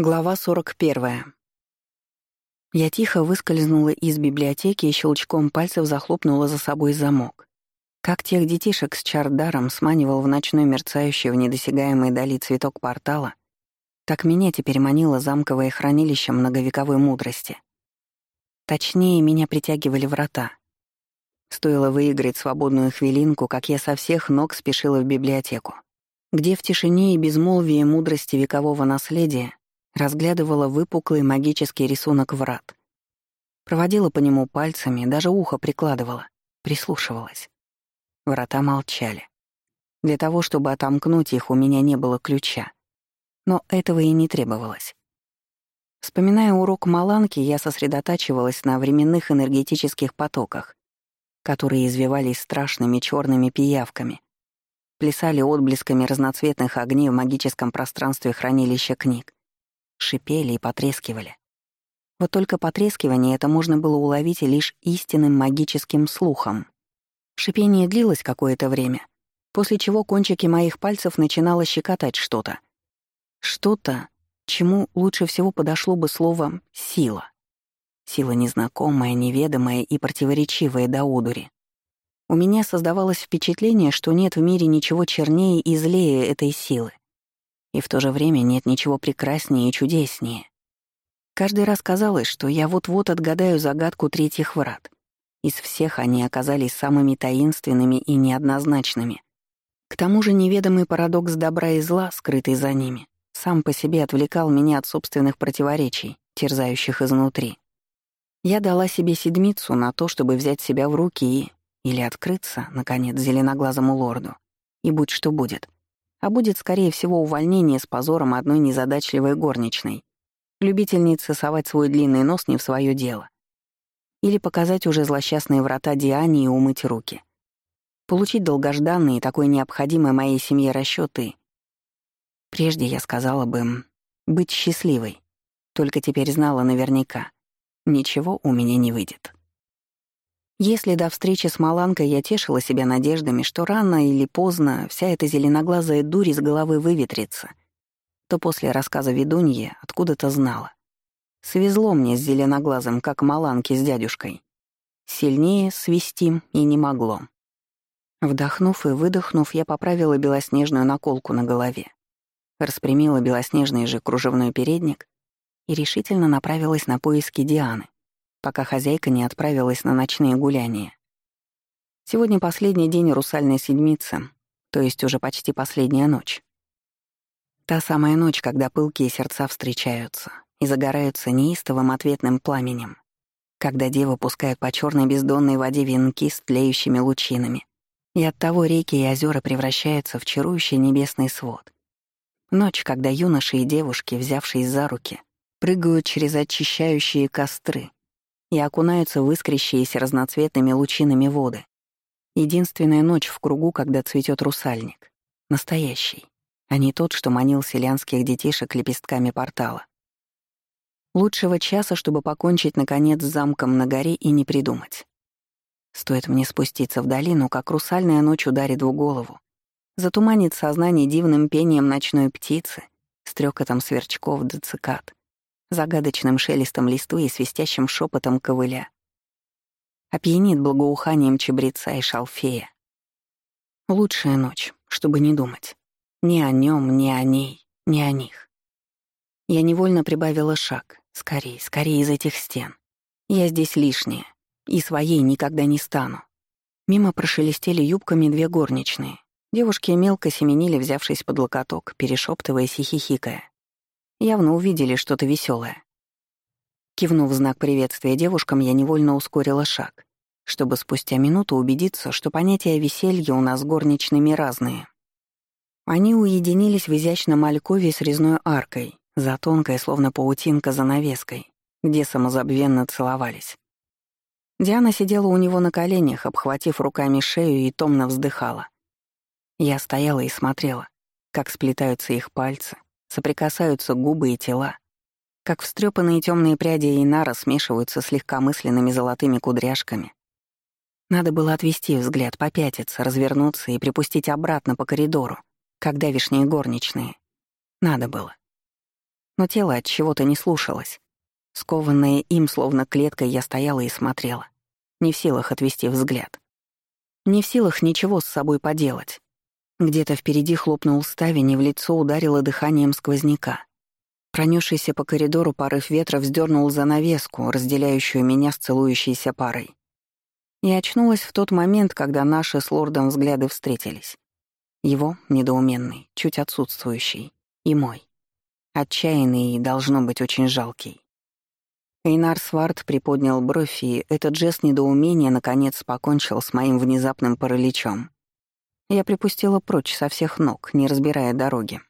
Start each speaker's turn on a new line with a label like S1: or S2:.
S1: Глава 41. Я тихо выскользнула из библиотеки и щелчком пальцев захлопнула за собой замок. Как тех детишек с чардаром сманивал в ночной мерцающий в недосягаемой дали цветок портала, так меня теперь манило замковое хранилище многовековой мудрости. Точнее, меня притягивали врата. Стоило выиграть свободную хвилинку, как я со всех ног спешила в библиотеку, где в тишине и безмолвии мудрости векового наследия разглядывала выпуклый магический рисунок врат. Проводила по нему пальцами, даже ухо прикладывала, прислушивалась. Врата молчали. Для того, чтобы отомкнуть их, у меня не было ключа. Но этого и не требовалось. Вспоминая урок Маланки, я сосредотачивалась на временных энергетических потоках, которые извивались страшными черными пиявками, плясали отблесками разноцветных огней в магическом пространстве хранилища книг шипели и потрескивали. Вот только потрескивание это можно было уловить лишь истинным магическим слухом. Шипение длилось какое-то время, после чего кончики моих пальцев начинало щекотать что-то. Что-то, чему лучше всего подошло бы слово «сила». Сила незнакомая, неведомая и противоречивая до одури. У меня создавалось впечатление, что нет в мире ничего чернее и злее этой силы. И в то же время нет ничего прекраснее и чудеснее. Каждый раз казалось, что я вот-вот отгадаю загадку третьих врат. Из всех они оказались самыми таинственными и неоднозначными. К тому же неведомый парадокс добра и зла, скрытый за ними, сам по себе отвлекал меня от собственных противоречий, терзающих изнутри. Я дала себе седмицу на то, чтобы взять себя в руки и... или открыться, наконец, зеленоглазому лорду. И будь что будет — а будет, скорее всего, увольнение с позором одной незадачливой горничной, любительницы совать свой длинный нос не в свое дело. Или показать уже злосчастные врата Диане и умыть руки. Получить долгожданные, такой необходимой моей семье расчеты. Прежде я сказала бы «быть счастливой», только теперь знала наверняка. Ничего у меня не выйдет. Если до встречи с Маланкой я тешила себя надеждами, что рано или поздно вся эта зеленоглазая дурь из головы выветрится, то после рассказа ведуньи откуда-то знала. Свезло мне с зеленоглазым, как Маланке с дядюшкой. Сильнее свести и не могло. Вдохнув и выдохнув, я поправила белоснежную наколку на голове, распрямила белоснежный же кружевной передник и решительно направилась на поиски Дианы, пока хозяйка не отправилась на ночные гуляния. Сегодня последний день русальной седмицы, то есть уже почти последняя ночь. Та самая ночь, когда пылкие сердца встречаются и загораются неистовым ответным пламенем, когда девы пускают по черной бездонной воде венки с тлеющими лучинами, и оттого реки и озера превращаются в чарующий небесный свод. Ночь, когда юноши и девушки, взявшись за руки, прыгают через очищающие костры и окунаются в искрящиеся разноцветными лучинами воды. Единственная ночь в кругу, когда цветет русальник. Настоящий, а не тот, что манил селянских детишек лепестками портала. Лучшего часа, чтобы покончить, наконец, с замком на горе и не придумать. Стоит мне спуститься в долину, как русальная ночь ударит в голову, затуманит сознание дивным пением ночной птицы, стрекотом сверчков да цикад загадочным шелестом листвы и свистящим шепотом ковыля. Опьянит благоуханием чебреца и шалфея. Лучшая ночь, чтобы не думать. Ни о нем, ни о ней, ни о них. Я невольно прибавила шаг. Скорей, скорее из этих стен. Я здесь лишняя. И своей никогда не стану. Мимо прошелестели юбками две горничные. Девушки мелко семенили, взявшись под локоток, перешептываясь и хихикая явно увидели что-то веселое. Кивнув знак приветствия девушкам, я невольно ускорила шаг, чтобы спустя минуту убедиться, что понятия веселья у нас горничными разные. Они уединились в изящном алькове с резной аркой, за тонкой, словно паутинка, занавеской, где самозабвенно целовались. Диана сидела у него на коленях, обхватив руками шею и томно вздыхала. Я стояла и смотрела, как сплетаются их пальцы, соприкасаются губы и тела, как встрепанные темные пряди Инара смешиваются с легкомысленными золотыми кудряшками. Надо было отвести взгляд, попятиться, развернуться и припустить обратно по коридору, как давишние горничные. Надо было. Но тело от чего-то не слушалось. Скованная им, словно клеткой, я стояла и смотрела. Не в силах отвести взгляд. Не в силах ничего с собой поделать. Где-то впереди хлопнул ставень, и в лицо ударило дыханием сквозняка. Пронесшийся по коридору порыв ветра вздернул занавеску, разделяющую меня с целующейся парой. Я очнулась в тот момент, когда наши с лордом взгляды встретились. Его, недоуменный, чуть отсутствующий, и мой. Отчаянный и, должно быть, очень жалкий. Эйнар Сварт приподнял бровь, и этот жест недоумения наконец покончил с моим внезапным параличом. Я припустила прочь со всех ног, не разбирая дороги.